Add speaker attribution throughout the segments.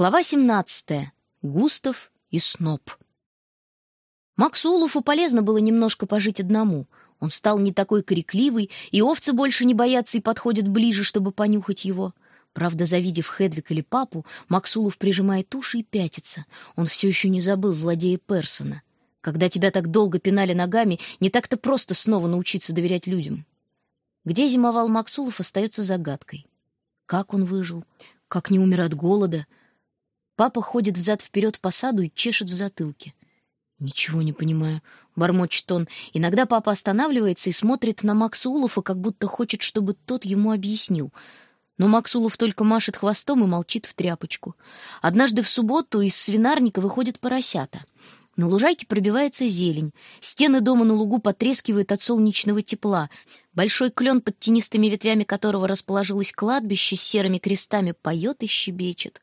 Speaker 1: Глава 17. Густав и Сноб. Максу Улуфу полезно было немножко пожить одному. Он стал не такой крикливый, и овцы больше не боятся и подходят ближе, чтобы понюхать его. Правда, завидев Хедвик или папу, Максулов прижимает уши и пятится. Он все еще не забыл злодея Персона. Когда тебя так долго пинали ногами, не так-то просто снова научиться доверять людям. Где зимовал Максулов, остается загадкой. Как он выжил? Как не умер от голода — Папа ходит взад-вперед по саду и чешет в затылке. «Ничего не понимаю», — бормочет он. Иногда папа останавливается и смотрит на Макса Улофа, как будто хочет, чтобы тот ему объяснил. Но Макс Улов только машет хвостом и молчит в тряпочку. Однажды в субботу из свинарника выходят поросята. На лужайке пробивается зелень. Стены дома на лугу потрескивают от солнечного тепла. Большой клен, под тенистыми ветвями которого расположилось кладбище с серыми крестами, поет и щебечет.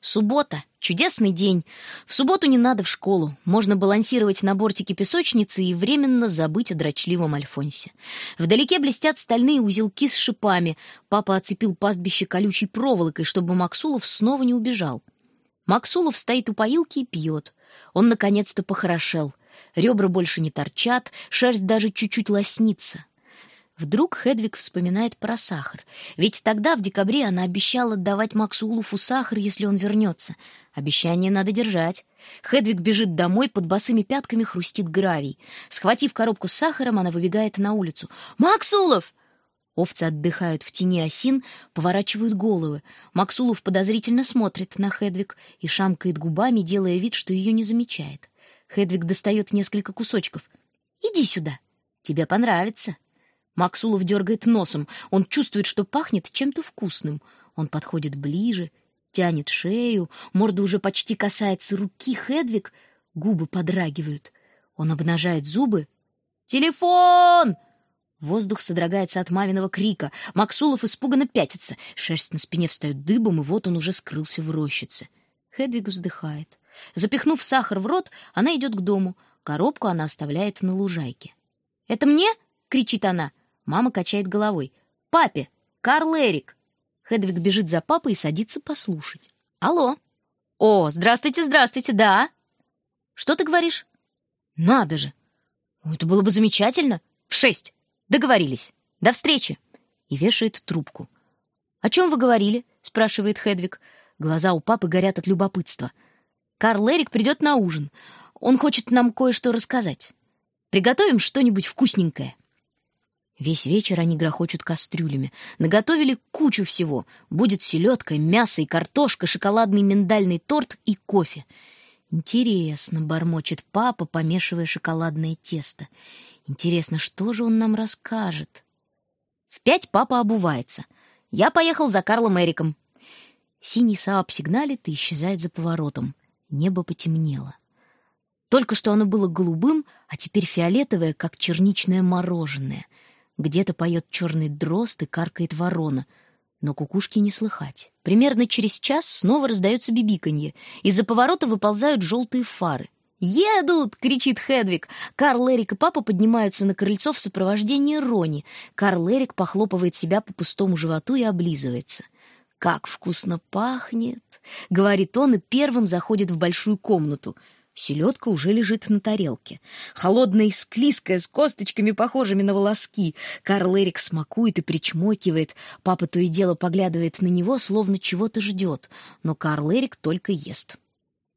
Speaker 1: Суббота — чудесный день. В субботу не надо в школу. Можно балансировать на бортике песочницы и временно забыть о дрочливом Альфонсе. Вдалеке блестят стальные узелки с шипами. Папа оцепил пастбище колючей проволокой, чтобы Максулов снова не убежал. Максулов стоит у поилки и пьет. Он наконец-то похорошел. Ребра больше не торчат, шерсть даже чуть-чуть лоснится. Вдруг Хедвиг вспоминает про сахар. Ведь тогда, в декабре, она обещала давать Максу Улуфу сахар, если он вернется. Обещание надо держать. Хедвиг бежит домой, под босыми пятками хрустит гравий. Схватив коробку с сахаром, она выбегает на улицу. «Максулов!» Овцы отдыхают в тени осин, поворачивают головы. Максулов подозрительно смотрит на Хедвиг и шамкает губами, делая вид, что ее не замечает. Хедвиг достает несколько кусочков. «Иди сюда. Тебе понравится». Максулов дергает носом. Он чувствует, что пахнет чем-то вкусным. Он подходит ближе, тянет шею, морда уже почти касается руки Хедвиг, губы подрагивают. Он обнажает зубы. «Телефон!» Воздух содрогается от маминого крика. Максулов испуганно пятится. Шерсть на спине встает дыбом, и вот он уже скрылся в рощице. Хедвиг вздыхает. Запихнув сахар в рот, она идет к дому. Коробку она оставляет на лужайке. «Это мне?» — кричит она. Мама качает головой. «Папе! Карл Эрик!» Хедвиг бежит за папой и садится послушать. «Алло!» «О, здравствуйте, здравствуйте, да!» «Что ты говоришь?» «Надо же! Это было бы замечательно! В шесть!» Договорились. До встречи. И вешает трубку. О чем вы говорили? спрашивает Хедвиг. Глаза у папы горят от любопытства. Карл Эрик придет на ужин. Он хочет нам кое-что рассказать. Приготовим что-нибудь вкусненькое. Весь вечер они грохочут кастрюлями. Наготовили кучу всего. Будет селедка, мясо и картошка, шоколадный миндальный торт и кофе. Интересно, бормочет папа, помешивая шоколадное тесто. Интересно, что же он нам расскажет? В пять папа обувается. Я поехал за Карлом Эриком. Синий Сааб сигналит и исчезает за поворотом. Небо потемнело. Только что оно было голубым, а теперь фиолетовое, как черничное мороженое. Где-то поет черный дрозд и каркает ворона, но кукушки не слыхать. Примерно через час снова раздается бибиканье. Из-за поворота выползают желтые фары. «Едут!» — кричит Хедвиг. Карл Эрик и папа поднимаются на крыльцо в сопровождении Рони. Карл Эрик похлопывает себя по пустому животу и облизывается. «Как вкусно пахнет!» — говорит он и первым заходит в большую комнату. Селедка уже лежит на тарелке. Холодная и склизкая, с косточками, похожими на волоски. Карл Эрик смакует и причмокивает. Папа то и дело поглядывает на него, словно чего-то ждет. Но Карл Эрик только ест.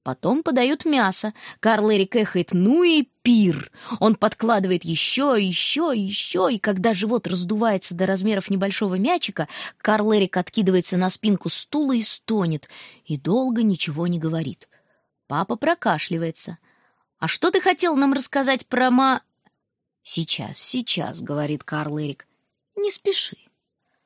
Speaker 1: Потом подают мясо. Карл Эрик эхает «Ну и пир!». Он подкладывает еще, еще, еще, и когда живот раздувается до размеров небольшого мячика, Карл Эрик откидывается на спинку стула и стонет, и долго ничего не говорит. Папа прокашливается. «А что ты хотел нам рассказать про ма...» «Сейчас, сейчас», — говорит Карл Эрик. «Не спеши».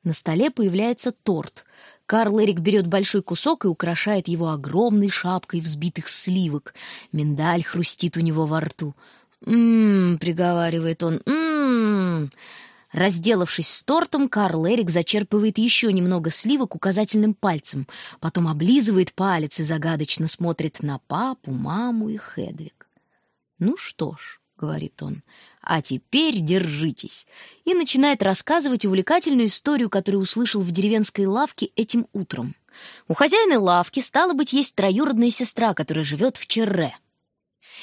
Speaker 1: На столе появляется торт. Карл Эрик берет большой кусок и украшает его огромной шапкой взбитых сливок. Миндаль хрустит у него во рту. «М-м-м», приговаривает он, «м-м-м». Разделавшись с тортом, Карл Эрик зачерпывает еще немного сливок указательным пальцем, потом облизывает палец и загадочно смотрит на папу, маму и Хедвиг. «Ну что ж», — говорит он, а теперь держитесь!» и начинает рассказывать увлекательную историю, которую услышал в деревенской лавке этим утром. У хозяина лавки, стало быть, есть троюродная сестра, которая живет в Черре.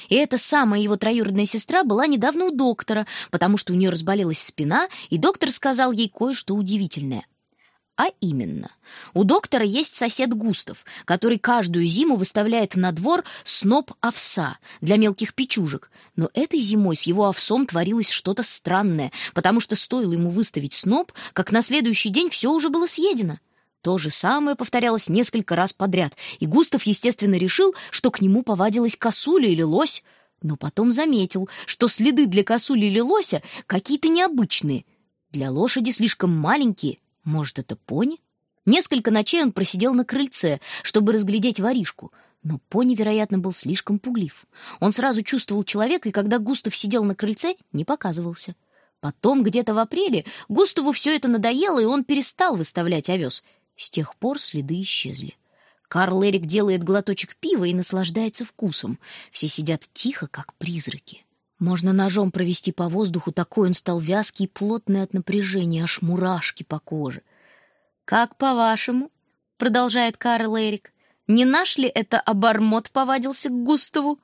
Speaker 1: И эта самая его троюродная сестра была недавно у доктора, потому что у нее разболелась спина, и доктор сказал ей кое-что удивительное. А именно, у доктора есть сосед Густав, который каждую зиму выставляет на двор сноп овса для мелких печужек. Но этой зимой с его овсом творилось что-то странное, потому что стоило ему выставить сноп, как на следующий день все уже было съедено. То же самое повторялось несколько раз подряд, и Густав, естественно, решил, что к нему повадилась косуля или лось, но потом заметил, что следы для косули или лося какие-то необычные, для лошади слишком маленькие, может, это пони? Несколько ночей он просидел на крыльце, чтобы разглядеть воришку, но пони, вероятно, был слишком пуглив. Он сразу чувствовал человека, и когда Густав сидел на крыльце, не показывался. Потом, где-то в апреле, Густаву все это надоело, и он перестал выставлять овес — с тех пор следы исчезли. Карл Эрик делает глоточек пива и наслаждается вкусом. Все сидят тихо, как призраки. Можно ножом провести по воздуху, такой он стал вязкий и плотный от напряжения, аж мурашки по коже. «Как по-вашему?» — продолжает Карл Эрик. «Не наш ли это обормот повадился к Густаву?»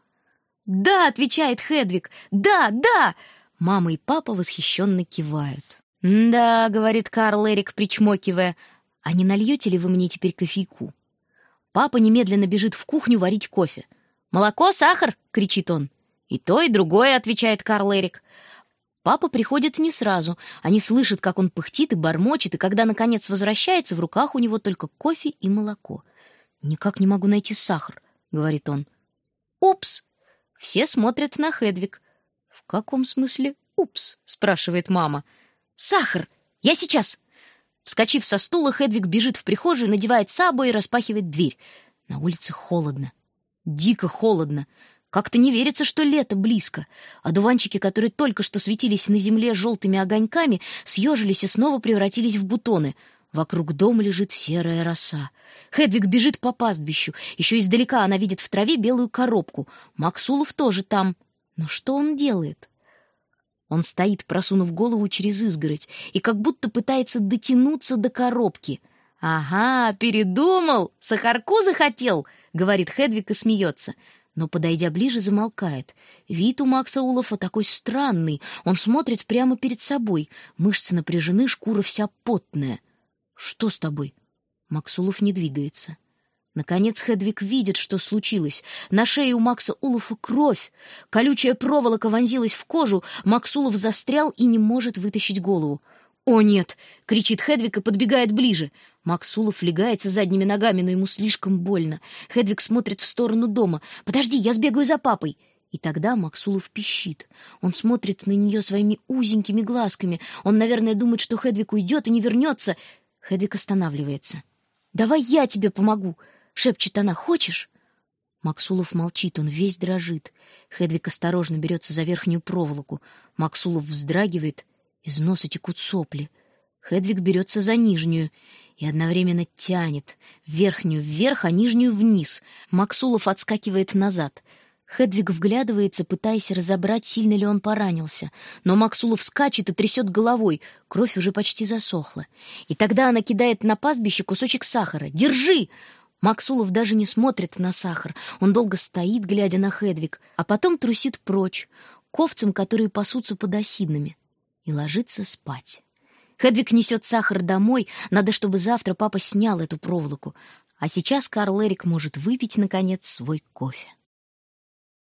Speaker 1: «Да!» — отвечает Хедвиг. «Да, да!» Мама и папа восхищенно кивают. «Да», — говорит Карл Эрик, причмокивая, а не нальете ли вы мне теперь кофейку? Папа немедленно бежит в кухню варить кофе. «Молоко, сахар!» — кричит он. «И то, и другое», — отвечает Карл Эрик. Папа приходит не сразу. Они слышат, как он пыхтит и бормочет, и когда, наконец, возвращается, в руках у него только кофе и молоко. «Никак не могу найти сахар», — говорит он. «Упс!» Все смотрят на Хедвиг. «В каком смысле «упс»?» — спрашивает мама. «Сахар! Я сейчас!» Вскочив со стула, Хедвиг бежит в прихожую, надевает сабо и распахивает дверь. На улице холодно. Дико холодно. Как-то не верится, что лето близко. А дуванчики, которые только что светились на земле желтыми огоньками, съежились и снова превратились в бутоны. Вокруг дома лежит серая роса. Хедвиг бежит по пастбищу. Еще издалека она видит в траве белую коробку. Максулов тоже там. Но что он делает? Он стоит, просунув голову через изгородь, и как будто пытается дотянуться до коробки. «Ага, передумал! Сахарку захотел!» — говорит Хедвиг и смеется. Но, подойдя ближе, замолкает. Вид у Макса Улофа такой странный. Он смотрит прямо перед собой. Мышцы напряжены, шкура вся потная. «Что с тобой?» Максулов не двигается. Наконец Хедвиг видит, что случилось. На шее у Макса Улуфа кровь. Колючая проволока вонзилась в кожу. Максулов застрял и не может вытащить голову. «О, нет!» — кричит Хедвиг и подбегает ближе. Максулов легается задними ногами, но ему слишком больно. Хедвиг смотрит в сторону дома. «Подожди, я сбегаю за папой!» И тогда Максулов пищит. Он смотрит на нее своими узенькими глазками. Он, наверное, думает, что Хедвиг уйдет и не вернется. Хедвиг останавливается. «Давай я тебе помогу!» — шепчет она. «Хочешь?» Максулов молчит, он весь дрожит. Хедвиг осторожно берется за верхнюю проволоку. Максулов вздрагивает, из носа текут сопли. Хедвиг берется за нижнюю и одновременно тянет. Верхнюю вверх, а нижнюю вниз. Максулов отскакивает назад. Хедвиг вглядывается, пытаясь разобрать, сильно ли он поранился. Но Максулов скачет и трясет головой. Кровь уже почти засохла. И тогда она кидает на пастбище кусочек сахара. «Держи!» Максулов даже не смотрит на сахар. Он долго стоит, глядя на Хедвиг, а потом трусит прочь, к которые пасутся под осинами, и ложится спать. Хедвиг несет сахар домой, надо, чтобы завтра папа снял эту проволоку. А сейчас Карл Эрик может выпить, наконец, свой кофе.